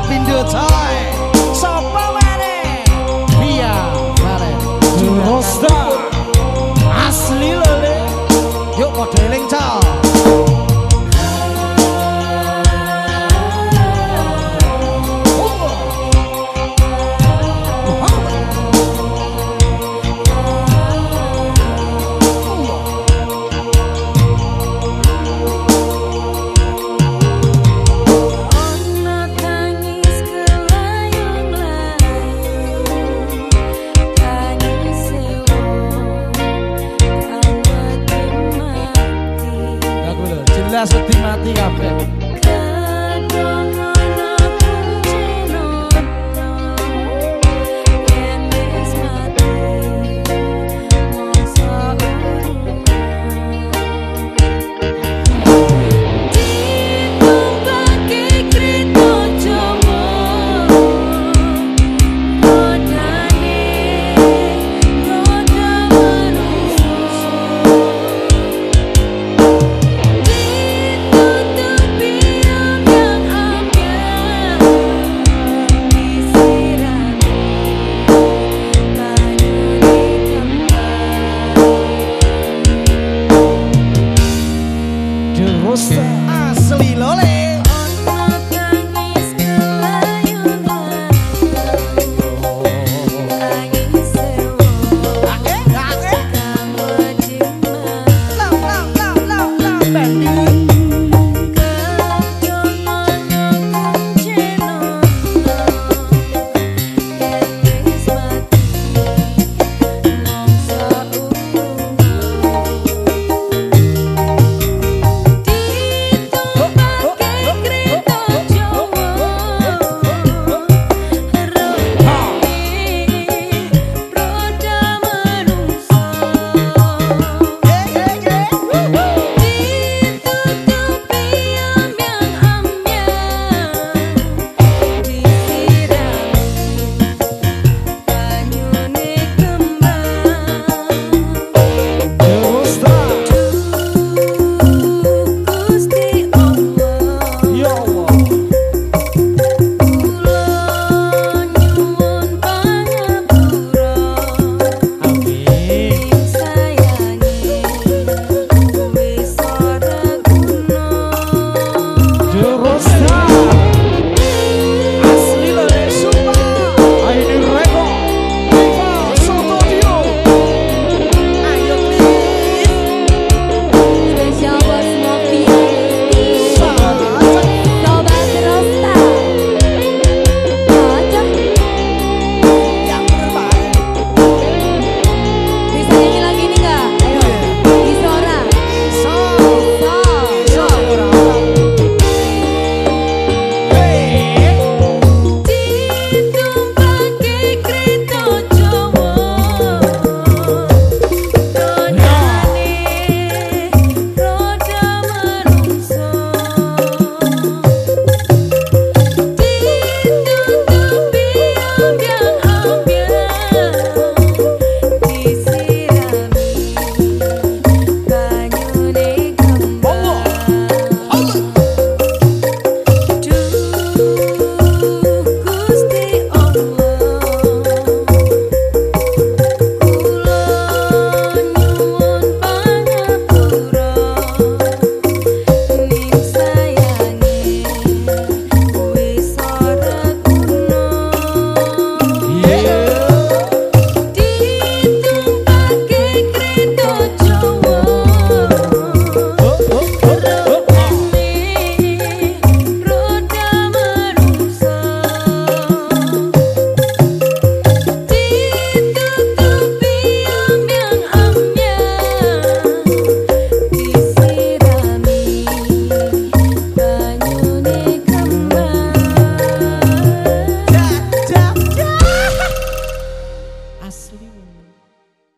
Lapindo Toy Sopo jelas wedi mati Costa. Ashley ah, Lole.